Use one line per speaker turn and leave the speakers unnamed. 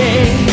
day.